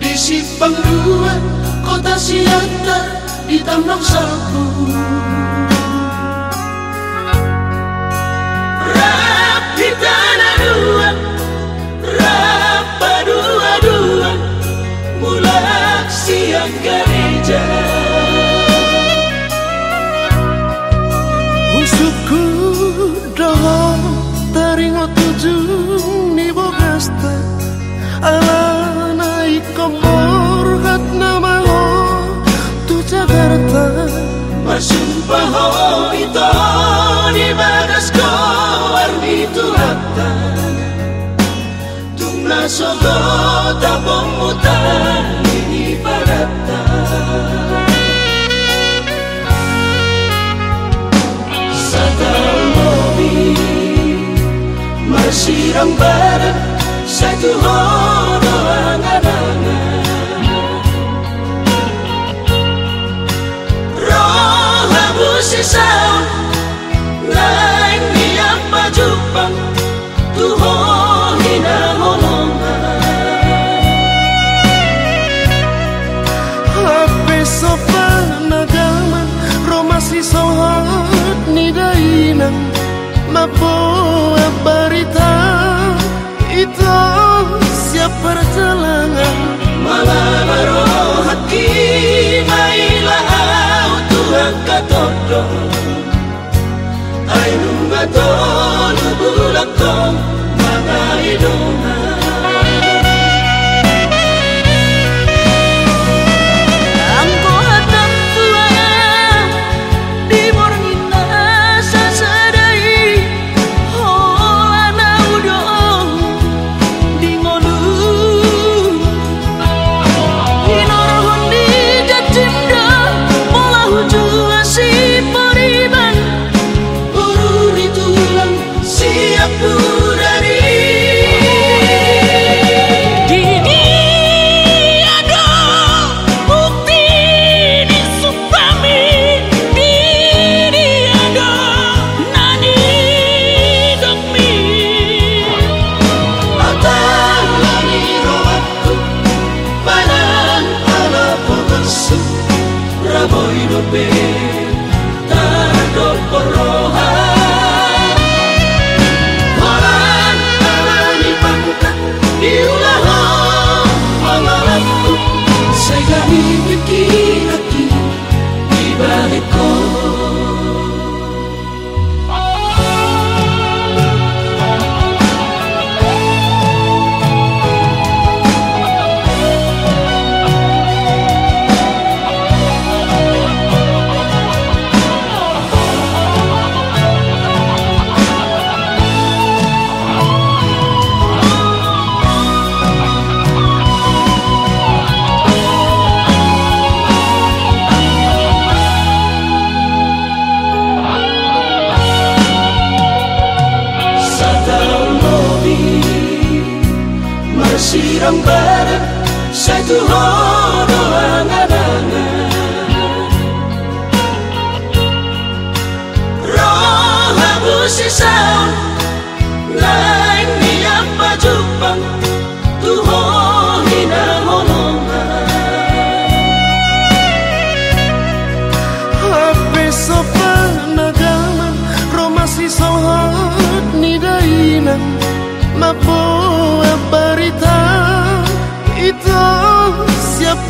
Di Simpang Dua Kota Siantar Di Tambang Sapu Rap di Tanah Dua Rapa dua-dua Mulak siang gereja. Usupku dohong teringat tujuh Masumpah ho ito ni bagas ko armi tu hatta Tumla sogo tapong mutan ini padatta Sa taong mobil Masirang barat sa tuhono Mapo barita Itu siap perjalanan Malabaro hati maila au Tuhan katodo Masirang barat Satu horo angan-angan Roh habusi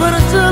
siap perjalanan